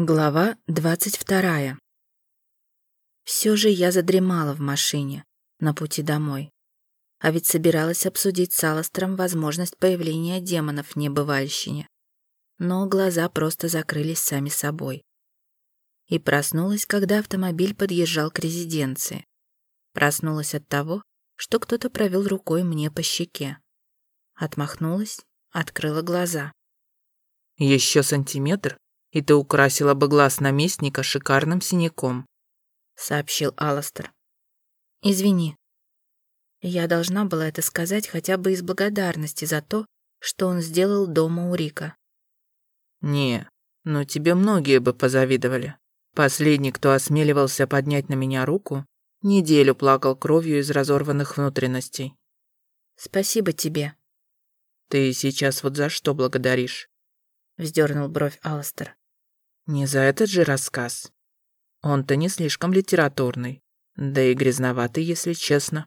Глава двадцать вторая. Все же я задремала в машине на пути домой. А ведь собиралась обсудить с Аластером возможность появления демонов в небывальщине. Но глаза просто закрылись сами собой. И проснулась, когда автомобиль подъезжал к резиденции. Проснулась от того, что кто-то провел рукой мне по щеке. Отмахнулась, открыла глаза. Еще сантиметр, и ты украсила бы глаз наместника шикарным синяком», — сообщил Аластер. «Извини. Я должна была это сказать хотя бы из благодарности за то, что он сделал дома у Рика». «Не, но тебе многие бы позавидовали. Последний, кто осмеливался поднять на меня руку, неделю плакал кровью из разорванных внутренностей». «Спасибо тебе». «Ты сейчас вот за что благодаришь?» — вздернул бровь Аластер. Не за этот же рассказ. Он-то не слишком литературный, да и грязноватый, если честно.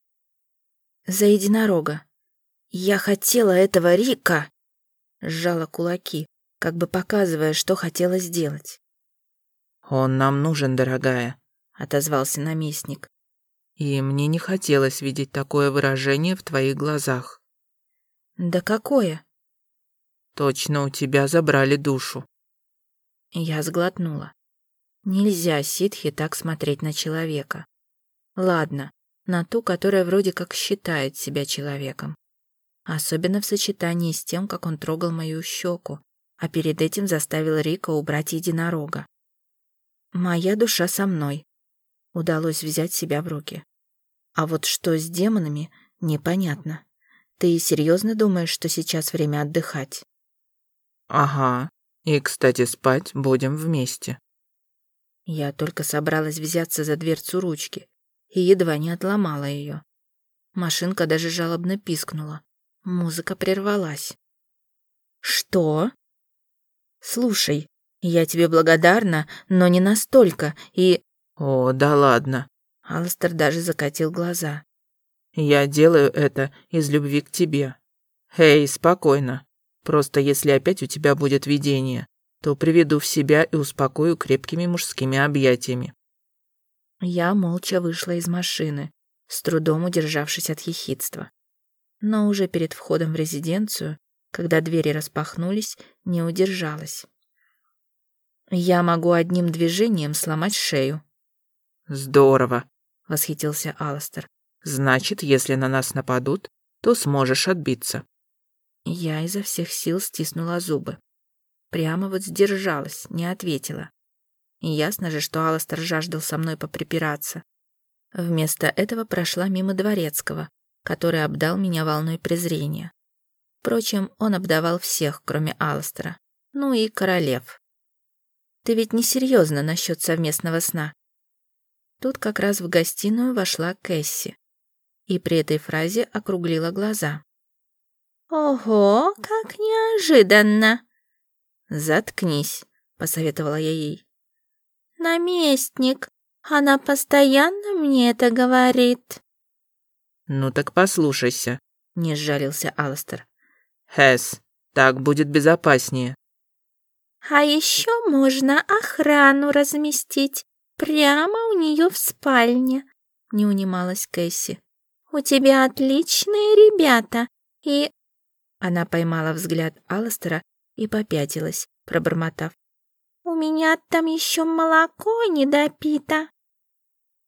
За единорога. Я хотела этого Рика. Сжала кулаки, как бы показывая, что хотела сделать. Он нам нужен, дорогая, отозвался наместник. И мне не хотелось видеть такое выражение в твоих глазах. Да какое? Точно у тебя забрали душу. Я сглотнула. Нельзя ситхи так смотреть на человека. Ладно, на ту, которая вроде как считает себя человеком. Особенно в сочетании с тем, как он трогал мою щеку, а перед этим заставил Рика убрать единорога. Моя душа со мной. Удалось взять себя в руки. А вот что с демонами, непонятно. Ты серьезно думаешь, что сейчас время отдыхать? Ага, и, кстати, спать будем вместе. Я только собралась взяться за дверцу ручки и едва не отломала ее. Машинка даже жалобно пискнула. Музыка прервалась. «Что?» «Слушай, я тебе благодарна, но не настолько, и...» «О, да ладно». Алстер даже закатил глаза. «Я делаю это из любви к тебе. Эй, спокойно. Просто если опять у тебя будет видение, то приведу в себя и успокою крепкими мужскими объятиями». Я молча вышла из машины, с трудом удержавшись от ехидства. Но уже перед входом в резиденцию, когда двери распахнулись, не удержалась. «Я могу одним движением сломать шею». «Здорово», — восхитился Аластер. «Значит, если на нас нападут, то сможешь отбиться». Я изо всех сил стиснула зубы. Прямо вот сдержалась, не ответила. И ясно же, что Аластер жаждал со мной поприпираться. Вместо этого прошла мимо Дворецкого, который обдал меня волной презрения. Впрочем, он обдавал всех, кроме Аластера. Ну и королев. Ты ведь не серьезно насчет совместного сна. Тут как раз в гостиную вошла Кэсси. И при этой фразе округлила глаза. «Ого, как неожиданно!» «Заткнись», — посоветовала я ей. «Наместник, она постоянно мне это говорит». «Ну так послушайся», — не сжалился Алстер. «Хэс, так будет безопаснее». «А еще можно охрану разместить прямо у нее в спальне», — не унималась Кэсси. «У тебя отличные ребята, и она поймала взгляд Алластера и попятилась, пробормотав. «У меня там еще молоко не допито».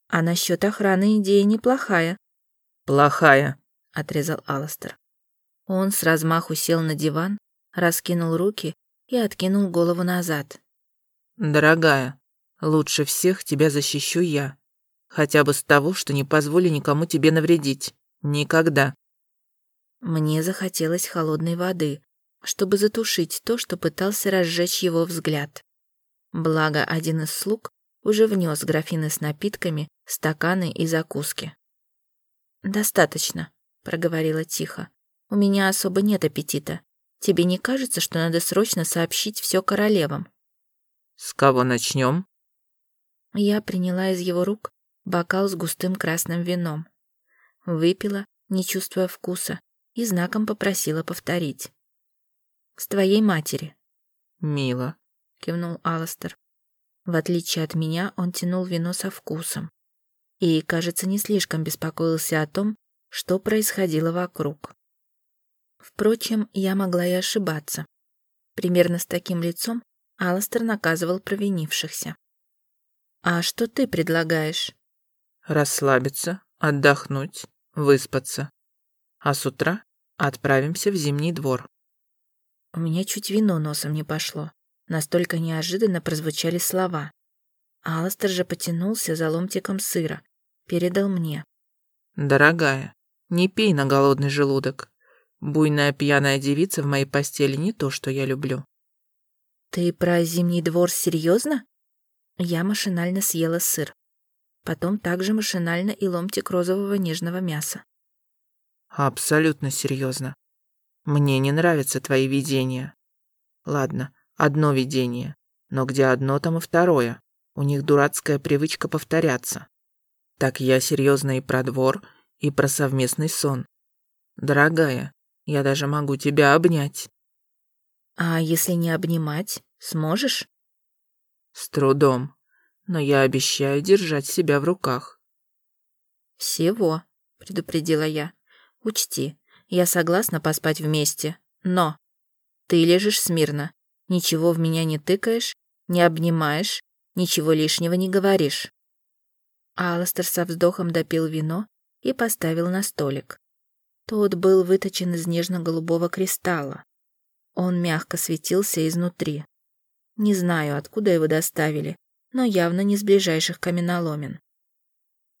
«А насчет охраны идея неплохая». «Плохая», — отрезал Алластер. Он с размаху сел на диван, раскинул руки и откинул голову назад. «Дорогая, лучше всех тебя защищу я. Хотя бы с того, что не позволю никому тебе навредить. Никогда». Мне захотелось холодной воды, чтобы затушить то, что пытался разжечь его взгляд. Благо, один из слуг уже внес графины с напитками, стаканы и закуски. «Достаточно», — проговорила тихо. «У меня особо нет аппетита. Тебе не кажется, что надо срочно сообщить все королевам?» «С кого начнем?» Я приняла из его рук бокал с густым красным вином. Выпила, не чувствуя вкуса, и знаком попросила повторить. «С твоей матери». «Мило», — кивнул Аластер. В отличие от меня, он тянул вино со вкусом. И, кажется, не слишком беспокоился о том, что происходило вокруг. Впрочем, я могла и ошибаться. Примерно с таким лицом Алластер наказывал провинившихся. «А что ты предлагаешь?» «Расслабиться, отдохнуть, выспаться. А с утра отправимся в Зимний двор». У меня чуть вино носом не пошло. Настолько неожиданно прозвучали слова. Алластер же потянулся за ломтиком сыра. Передал мне. «Дорогая, не пей на голодный желудок. Буйная пьяная девица в моей постели не то, что я люблю». «Ты про Зимний двор серьезно? Я машинально съела сыр. Потом также машинально и ломтик розового нежного мяса. Абсолютно серьезно. Мне не нравятся твои видения. Ладно, одно видение. Но где одно, там и второе. У них дурацкая привычка повторяться. Так я серьезно и про двор, и про совместный сон. Дорогая, я даже могу тебя обнять. А если не обнимать, сможешь? С трудом. Но я обещаю держать себя в руках. Всего, предупредила я. Учти, я согласна поспать вместе, но ты лежишь смирно, ничего в меня не тыкаешь, не обнимаешь, ничего лишнего не говоришь. Алластер со вздохом допил вино и поставил на столик. Тот был выточен из нежно-голубого кристалла. Он мягко светился изнутри. Не знаю, откуда его доставили, но явно не с ближайших каменоломен.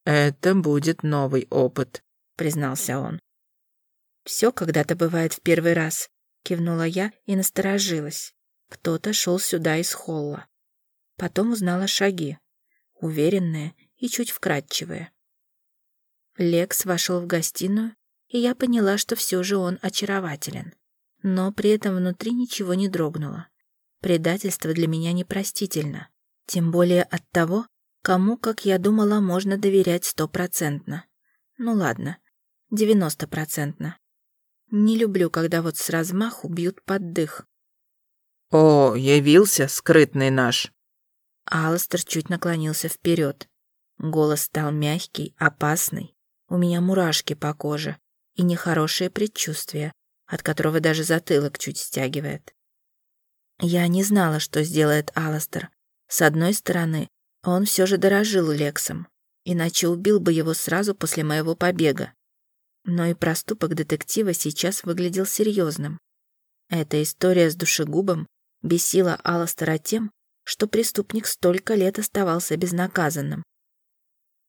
«Это будет новый опыт», — признался он. Все когда-то бывает в первый раз, кивнула я и насторожилась. Кто-то шел сюда из холла. Потом узнала шаги, уверенные и чуть вкрадчивые. Лекс вошел в гостиную, и я поняла, что все же он очарователен. Но при этом внутри ничего не дрогнуло. Предательство для меня непростительно. Тем более от того, кому, как я думала, можно доверять стопроцентно. Ну ладно, девяностопроцентно. Не люблю, когда вот с размаху бьют под дых. «О, явился скрытный наш!» Алластер чуть наклонился вперед. Голос стал мягкий, опасный. У меня мурашки по коже и нехорошее предчувствие, от которого даже затылок чуть стягивает. Я не знала, что сделает Алластер. С одной стороны, он все же дорожил Лексом, иначе убил бы его сразу после моего побега. Но и проступок детектива сейчас выглядел серьезным. Эта история с душегубом бесила Алластера тем, что преступник столько лет оставался безнаказанным.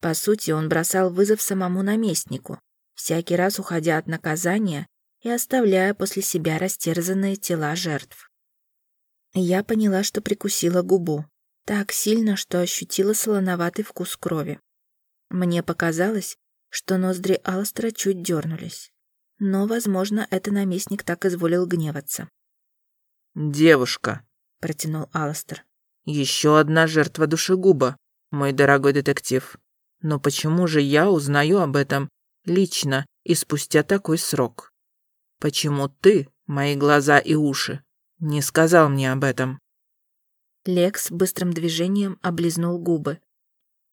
По сути, он бросал вызов самому наместнику, всякий раз уходя от наказания и оставляя после себя растерзанные тела жертв. Я поняла, что прикусила губу, так сильно, что ощутила солоноватый вкус крови. Мне показалось, что ноздри Алстра чуть дернулись. Но, возможно, это наместник так изволил гневаться. «Девушка», — протянул Алстер. «Еще одна жертва душегуба, мой дорогой детектив. Но почему же я узнаю об этом лично и спустя такой срок? Почему ты, мои глаза и уши, не сказал мне об этом?» Лекс быстрым движением облизнул губы,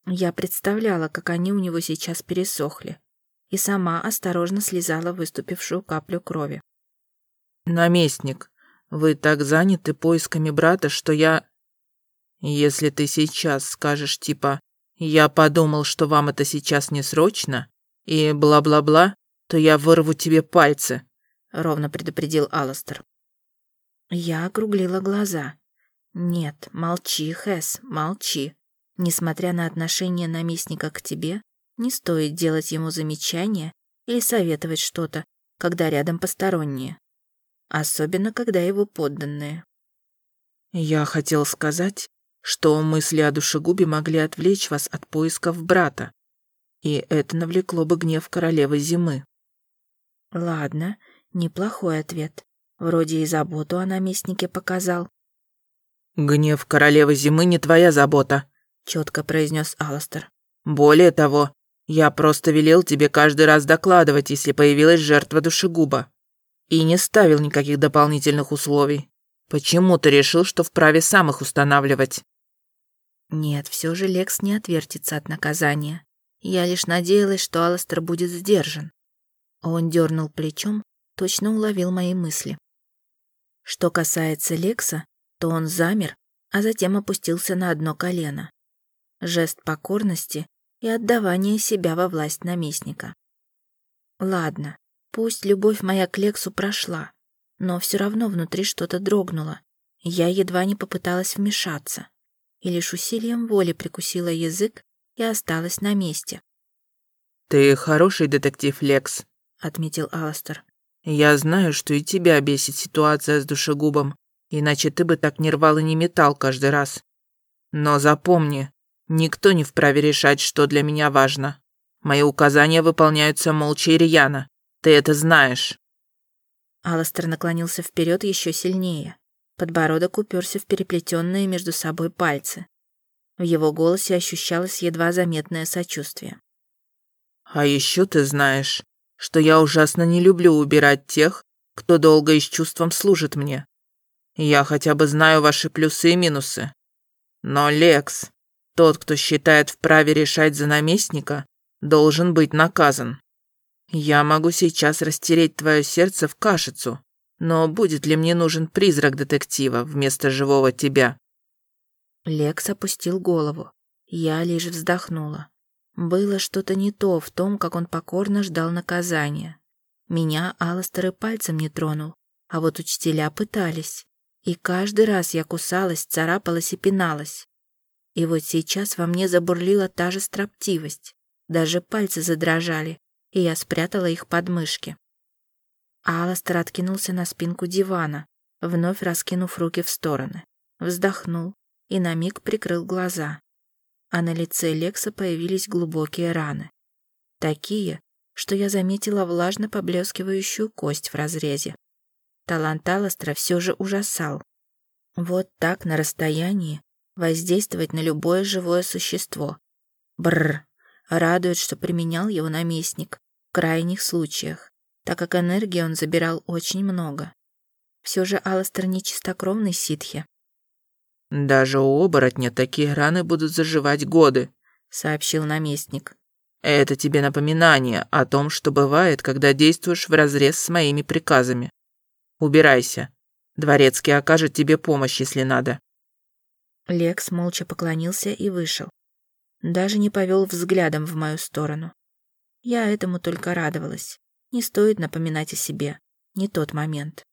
я представляла, как они у него сейчас пересохли, и сама осторожно слезала выступившую каплю крови. «Наместник, вы так заняты поисками брата, что я... Если ты сейчас скажешь типа «я подумал, что вам это сейчас не срочно» и бла-бла-бла, то я вырву тебе пальцы», — ровно предупредил Алластер. Я округлила глаза. «Нет, молчи, Хэс, молчи. Несмотря на отношение наместника к тебе, не стоит делать ему замечания или советовать что-то, когда рядом посторонние. Особенно, когда его подданные. Я хотел сказать, что мысли о душегубе могли отвлечь вас от поисков брата, и это навлекло бы гнев королевы зимы. Ладно, неплохой ответ. Вроде и заботу о наместнике показал. Гнев королевы зимы не твоя забота, четко произнес Аластер. Более того, я просто велел тебе каждый раз докладывать, если появилась жертва душегуба. И не ставил никаких дополнительных условий. Почему ты решил, что вправе сам их устанавливать? Нет, все же Лекс не отвертится от наказания. Я лишь надеялась, что Алластер будет сдержан. Он дернул плечом, точно уловил мои мысли. Что касается Лекса, то он замер, а затем опустился на одно колено. Жест покорности и отдавания себя во власть наместника. Ладно, пусть любовь моя к Лексу прошла, но все равно внутри что-то дрогнуло. Я едва не попыталась вмешаться, и лишь усилием воли прикусила язык и осталась на месте. «Ты хороший детектив, Лекс», — отметил Аластер. «Я знаю, что и тебя бесит ситуация с душегубом, иначе ты бы так не рвал и не метал каждый раз. Но запомни, никто не вправе решать, что для меня важно. Мои указания выполняются молча и рьяно. Ты это знаешь». Аластер наклонился вперед еще сильнее. Подбородок уперся в переплетенные между собой пальцы. В его голосе ощущалось едва заметное сочувствие. «А еще ты знаешь, что я ужасно не люблю убирать тех, кто долго и с чувством служит мне. Я хотя бы знаю ваши плюсы и минусы. Но, Лекс, тот, кто считает вправе решать за наместника, должен быть наказан. Я могу сейчас растереть твое сердце в кашицу, но будет ли мне нужен призрак детектива вместо живого тебя?» Лекс опустил голову. Я лишь вздохнула. Было что-то не то в том, как он покорно ждал наказания. Меня Алластер и пальцем не тронул, а вот учителя пытались. И каждый раз я кусалась, царапалась и пиналась. И вот сейчас во мне забурлила та же строптивость. Даже пальцы задрожали, и я спрятала их под мышки. Аластер откинулся на спинку дивана, вновь раскинув руки в стороны. Вздохнул и на миг прикрыл глаза. А на лице Лекса появились глубокие раны. Такие, что я заметила влажно поблескивающую кость в разрезе. Талант Аластера все же ужасал. Вот так на расстоянии воздействовать на любое живое существо. Бррр. Радует, что применял его наместник в крайних случаях, так как энергии он забирал очень много. Все же Аластер не чистокровный ситхи. «Даже у оборотня такие раны будут заживать годы», — сообщил наместник. «Это тебе напоминание о том, что бывает, когда действуешь вразрез с моими приказами. Убирайся. Дворецкий окажет тебе помощь, если надо». Лекс молча поклонился и вышел даже не повел взглядом в мою сторону. Я этому только радовалась. Не стоит напоминать о себе. Не тот момент.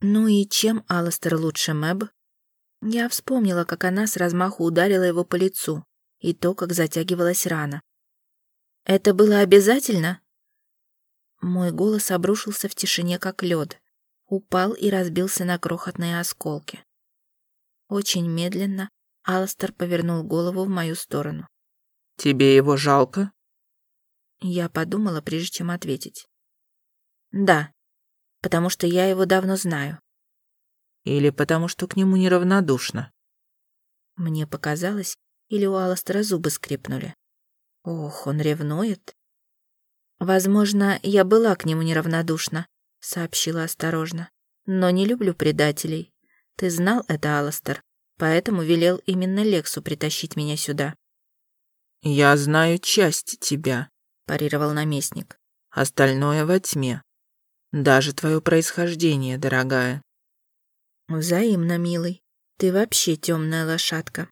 Ну и чем Алластер лучше Мэб? Я вспомнила, как она с размаху ударила его по лицу, и то, как затягивалась рана. «Это было обязательно?» Мой голос обрушился в тишине, как лед, упал и разбился на крохотные осколки. Очень медленно, Алстер повернул голову в мою сторону. «Тебе его жалко?» Я подумала, прежде чем ответить. «Да, потому что я его давно знаю». «Или потому что к нему неравнодушно?» Мне показалось, или у Алстера зубы скрипнули. Ох, он ревнует. «Возможно, я была к нему неравнодушна», — сообщила осторожно. «Но не люблю предателей. Ты знал это, Аластер?» поэтому велел именно Лексу притащить меня сюда. «Я знаю часть тебя», – парировал наместник. «Остальное во тьме. Даже твое происхождение, дорогая». «Взаимно, милый. Ты вообще темная лошадка».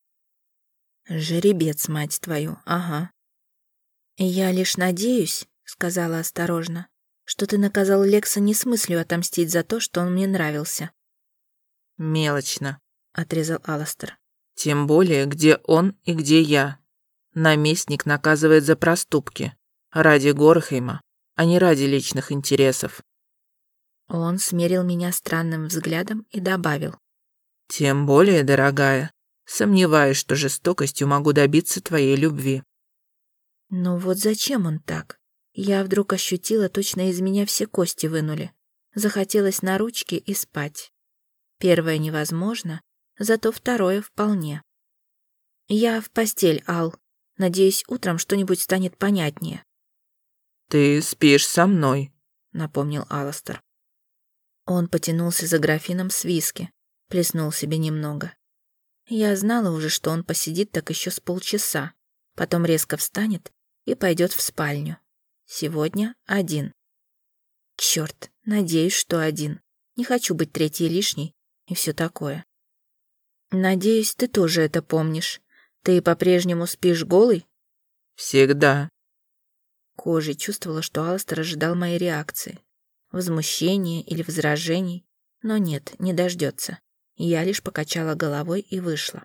«Жеребец, мать твою, ага». «Я лишь надеюсь», — сказала осторожно, «что ты наказал Лекса не с мыслью отомстить за то, что он мне нравился». «Мелочно», — отрезал Аластер. «Тем более, где он и где я. Наместник наказывает за проступки. Ради Горхейма, а не ради личных интересов». Он смерил меня странным взглядом и добавил. «Тем более, дорогая, сомневаюсь, что жестокостью могу добиться твоей любви». «Ну вот зачем он так? Я вдруг ощутила, точно из меня все кости вынули. Захотелось на ручки и спать. Первое невозможно, зато второе вполне. Я в постель, Ал. Надеюсь, утром что-нибудь станет понятнее. Ты спишь со мной, напомнил Аластер. Он потянулся за графином с виски, плеснул себе немного. Я знала уже, что он посидит так еще с полчаса, потом резко встанет и пойдет в спальню. Сегодня один. Черт, надеюсь, что один. Не хочу быть третьей лишней и все такое. Надеюсь, ты тоже это помнишь. Ты по-прежнему спишь голый? Всегда. Кожей чувствовала, что Алстер ожидал моей реакции. Возмущения или возражений. Но нет, не дождется. Я лишь покачала головой и вышла.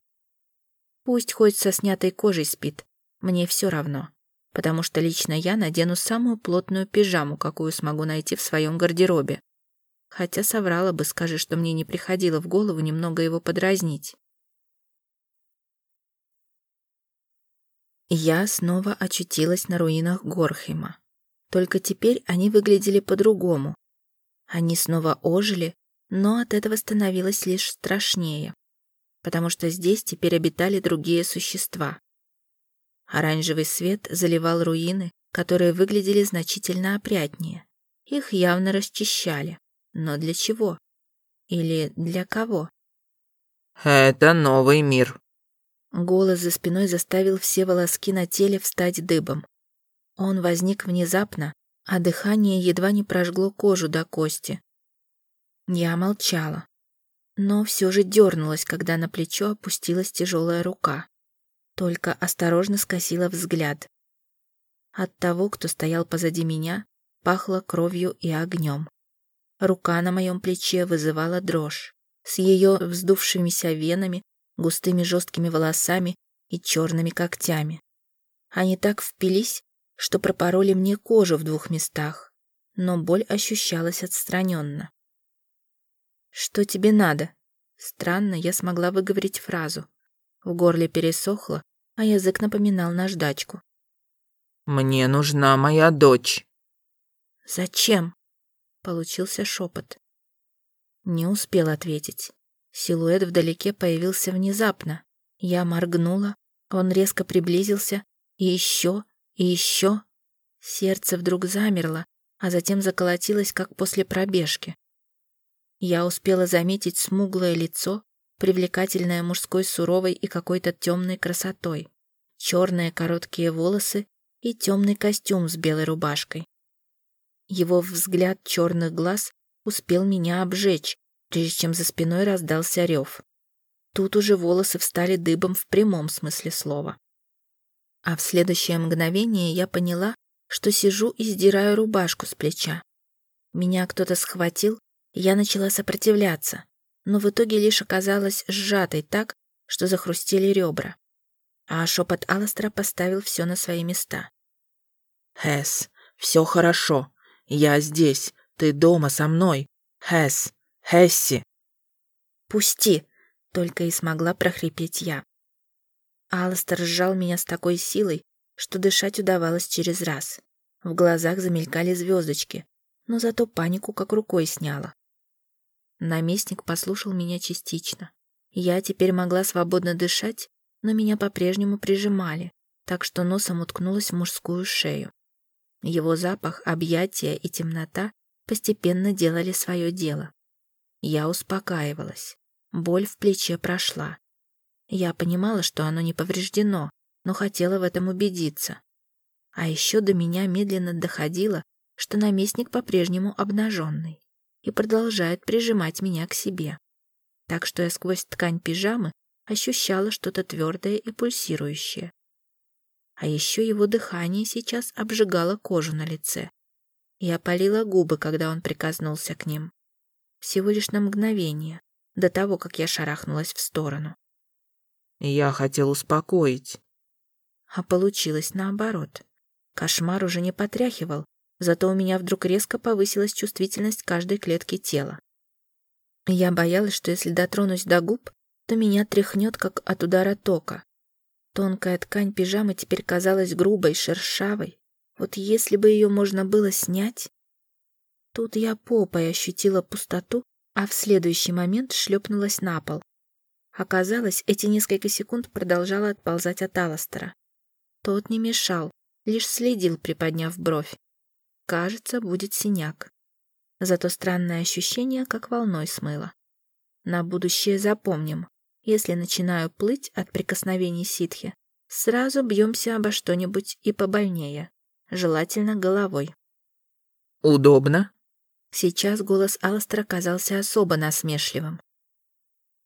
Пусть хоть со снятой кожей спит, мне все равно, потому что лично я надену самую плотную пижаму, какую смогу найти в своем гардеробе. Хотя соврала бы, скажи, что мне не приходило в голову немного его подразнить. Я снова очутилась на руинах Горхема. Только теперь они выглядели по-другому. Они снова ожили, но от этого становилось лишь страшнее, потому что здесь теперь обитали другие существа. Оранжевый свет заливал руины, которые выглядели значительно опрятнее. Их явно расчищали. Но для чего? Или для кого? «Это новый мир». Голос за спиной заставил все волоски на теле встать дыбом. Он возник внезапно, а дыхание едва не прожгло кожу до кости. Я молчала, но все же дернулась, когда на плечо опустилась тяжелая рука. Только осторожно скосила взгляд. От того, кто стоял позади меня, пахло кровью и огнем. Рука на моем плече вызывала дрожь. С ее вздувшимися венами, густыми жесткими волосами и черными когтями. Они так впились, что пропороли мне кожу в двух местах, но боль ощущалась отстраненно. «Что тебе надо?» Странно, я смогла выговорить фразу. В горле пересохло, а язык напоминал наждачку. «Мне нужна моя дочь». «Зачем?» Получился шепот. Не успел ответить. Силуэт вдалеке появился внезапно. Я моргнула, он резко приблизился, и еще, и еще. Сердце вдруг замерло, а затем заколотилось, как после пробежки. Я успела заметить смуглое лицо, привлекательное мужской суровой и какой-то темной красотой, черные короткие волосы и темный костюм с белой рубашкой. Его взгляд черных глаз успел меня обжечь, прежде чем за спиной раздался рев. Тут уже волосы встали дыбом в прямом смысле слова. А в следующее мгновение я поняла, что сижу и сдираю рубашку с плеча. Меня кто-то схватил я начала сопротивляться, но в итоге лишь оказалась сжатой так, что захрустели ребра. А шепот Аластера поставил все на свои места. «Хэс, все хорошо. Я здесь. Ты дома со мной. Хэс, Хэсси!» «Пусти!» — только и смогла прохрипеть я. Аластер сжал меня с такой силой, что дышать удавалось через раз. В глазах замелькали звездочки, но зато панику как рукой сняла. Наместник послушал меня частично. Я теперь могла свободно дышать, но меня по-прежнему прижимали, так что носом уткнулась в мужскую шею. Его запах, объятия и темнота постепенно делали свое дело. Я успокаивалась. Боль в плече прошла. Я понимала, что оно не повреждено, но хотела в этом убедиться. А еще до меня медленно доходило, что наместник по-прежнему обнаженный и продолжает прижимать меня к себе. Так что я сквозь ткань пижамы ощущала что-то твердое и пульсирующее. А еще его дыхание сейчас обжигало кожу на лице. Я опалила губы, когда он прикоснулся к ним. Всего лишь на мгновение, до того, как я шарахнулась в сторону. Я хотел успокоить. А получилось наоборот. Кошмар уже не потряхивал, Зато у меня вдруг резко повысилась чувствительность каждой клетки тела. Я боялась, что если дотронусь до губ, то меня тряхнет, как от удара тока. Тонкая ткань пижамы теперь казалась грубой, шершавой. Вот если бы ее можно было снять... Тут я попой ощутила пустоту, а в следующий момент шлепнулась на пол. Оказалось, эти несколько секунд продолжала отползать от Алластера. Тот не мешал, лишь следил, приподняв бровь. Кажется, будет синяк. Зато странное ощущение как волной смыло. На будущее запомним. Если начинаю плыть от прикосновений ситхи, сразу бьемся обо что-нибудь и побольнее, желательно головой. «Удобно?» Сейчас голос Алстера казался особо насмешливым.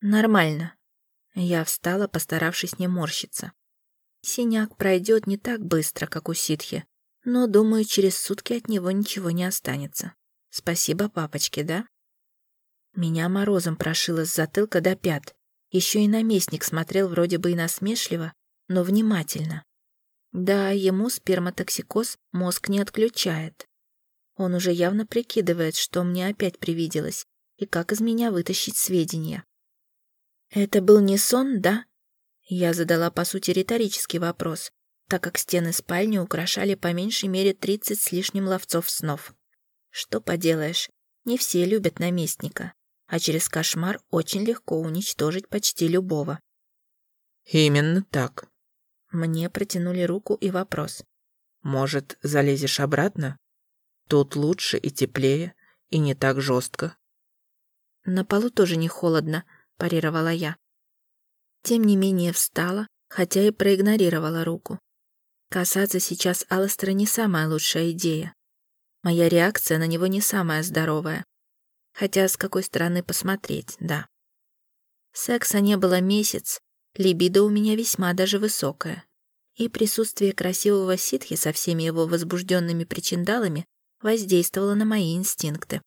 «Нормально». Я встала, постаравшись не морщиться. Синяк пройдет не так быстро, как у ситхи, но, думаю, через сутки от него ничего не останется. Спасибо папочке, да? Меня морозом прошило с затылка до пят. Еще и наместник смотрел вроде бы и насмешливо, но внимательно. Да, ему сперматоксикоз мозг не отключает. Он уже явно прикидывает, что мне опять привиделось, и как из меня вытащить сведения. «Это был не сон, да?» Я задала, по сути, риторический вопрос, так как стены спальни украшали по меньшей мере тридцать с лишним ловцов снов. Что поделаешь, не все любят наместника а через кошмар очень легко уничтожить почти любого. Именно так. Мне протянули руку и вопрос. Может, залезешь обратно? Тут лучше и теплее, и не так жестко. На полу тоже не холодно, парировала я. Тем не менее встала, хотя и проигнорировала руку. Касаться сейчас Алластера не самая лучшая идея. Моя реакция на него не самая здоровая. Хотя с какой стороны посмотреть, да. Секса не было месяц, либидо у меня весьма даже высокое. И присутствие красивого ситхи со всеми его возбужденными причиндалами воздействовало на мои инстинкты.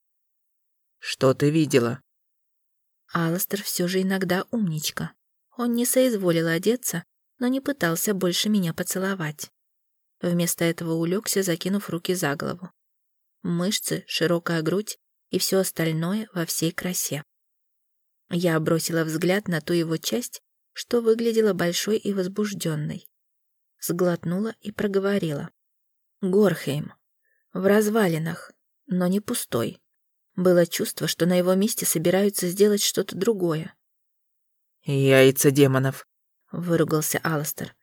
«Что ты видела?» Алластер все же иногда умничка. Он не соизволил одеться, но не пытался больше меня поцеловать. Вместо этого улегся, закинув руки за голову. Мышцы, широкая грудь и все остальное во всей красе. Я бросила взгляд на ту его часть, что выглядела большой и возбужденной. Сглотнула и проговорила. Горхейм. В развалинах, но не пустой. Было чувство, что на его месте собираются сделать что-то другое. «Яйца демонов», — выругался Алластер.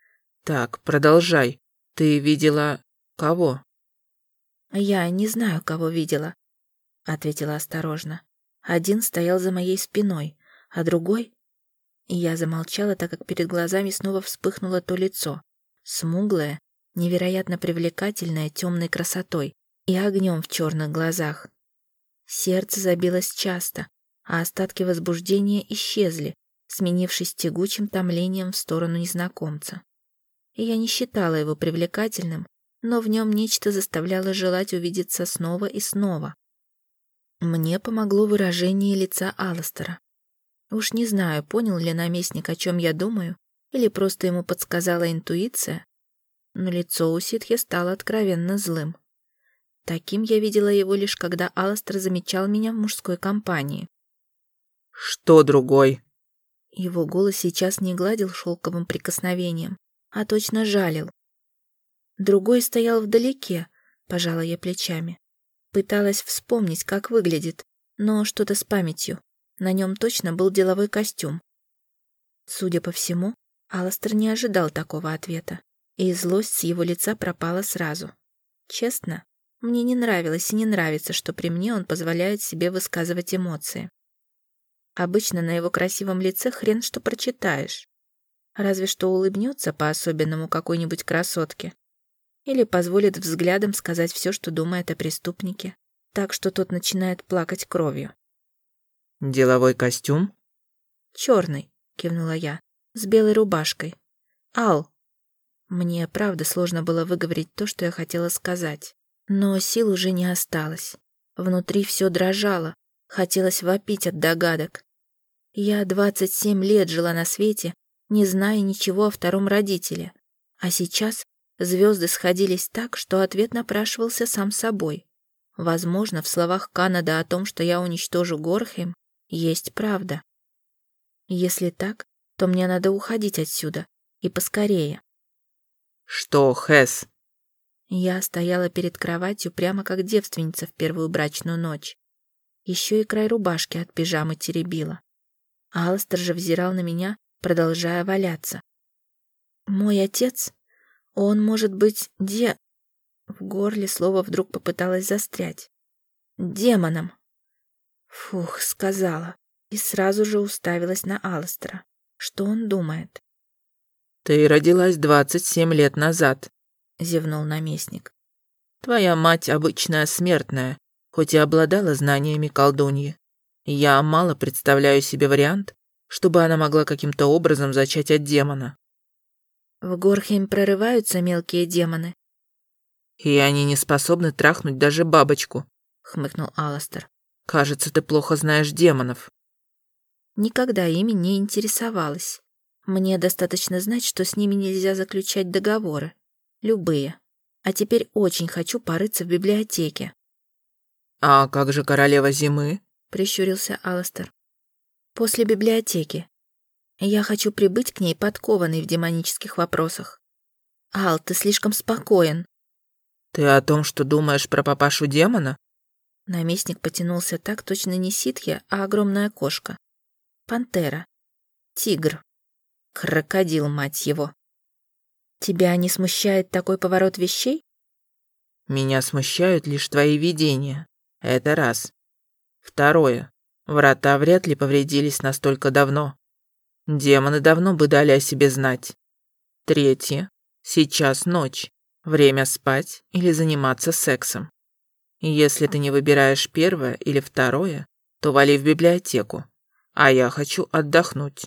«Так, продолжай. Ты видела... кого?» «Я не знаю, кого видела. — ответила осторожно. Один стоял за моей спиной, а другой... И я замолчала, так как перед глазами снова вспыхнуло то лицо. Смуглое, невероятно привлекательное темной красотой и огнем в черных глазах. Сердце забилось часто, а остатки возбуждения исчезли, сменившись тягучим томлением в сторону незнакомца. И я не считала его привлекательным, но в нем нечто заставляло желать увидеться снова и снова. Мне помогло выражение лица Алластера. Уж не знаю, понял ли наместник, о чем я думаю, или просто ему подсказала интуиция, но лицо у ситхи стало откровенно злым. Таким я видела его лишь когда Алластер замечал меня в мужской компании. «Что другой?» Его голос сейчас не гладил шелковым прикосновением, а точно жалил. Другой стоял вдалеке, пожала я плечами. Пыталась вспомнить, как выглядит, но что-то с памятью. На нем точно был деловой костюм. Судя по всему, Алластер не ожидал такого ответа, и злость с его лица пропала сразу. Честно, мне не нравилось и не нравится, что при мне он позволяет себе высказывать эмоции. Обычно на его красивом лице хрен что прочитаешь. Разве что улыбнется по-особенному какой-нибудь красотке или позволит взглядом сказать все, что думает о преступнике, так что тот начинает плакать кровью. «Деловой костюм?» «Черный», — кивнула я, — «с белой рубашкой. Ал». Мне, правда, сложно было выговорить то, что я хотела сказать. Но сил уже не осталось. Внутри все дрожало, хотелось вопить от догадок. Я 27 лет жила на свете, не зная ничего о втором родителе. А сейчас Звезды сходились так, что ответ напрашивался сам собой. Возможно, в словах Канада о том, что я уничтожу Горхем, есть правда. Если так, то мне надо уходить отсюда. И поскорее. «Что, Хэс?» Я стояла перед кроватью прямо как девственница в первую брачную ночь. Еще и край рубашки от пижамы теребила. Алстер же взирал на меня, продолжая валяться. «Мой отец он может быть де... В горле слово вдруг попыталось застрять. Демоном. Фух, сказала. И сразу же уставилась на Алстера. Что он думает? «Ты родилась двадцать семь лет назад», — зевнул наместник. «Твоя мать обычная смертная, хоть и обладала знаниями колдуньи. Я мало представляю себе вариант, чтобы она могла каким-то образом зачать от демона». «В Горхейм прорываются мелкие демоны?» «И они не способны трахнуть даже бабочку», — хмыкнул Аластер. «Кажется, ты плохо знаешь демонов». Никогда ими не интересовалась. Мне достаточно знать, что с ними нельзя заключать договоры. Любые. А теперь очень хочу порыться в библиотеке. «А как же королева зимы?» — прищурился Аластер. «После библиотеки. Я хочу прибыть к ней подкованный в демонических вопросах. Ал, ты слишком спокоен». «Ты о том, что думаешь про папашу демона?» Наместник потянулся так, точно не ситхи, а огромная кошка. Пантера. Тигр. Крокодил, мать его. Тебя не смущает такой поворот вещей? Меня смущают лишь твои видения. Это раз. Второе. Врата вряд ли повредились настолько давно. Демоны давно бы дали о себе знать. Третье. Сейчас ночь. Время спать или заниматься сексом. Если ты не выбираешь первое или второе, то вали в библиотеку. А я хочу отдохнуть.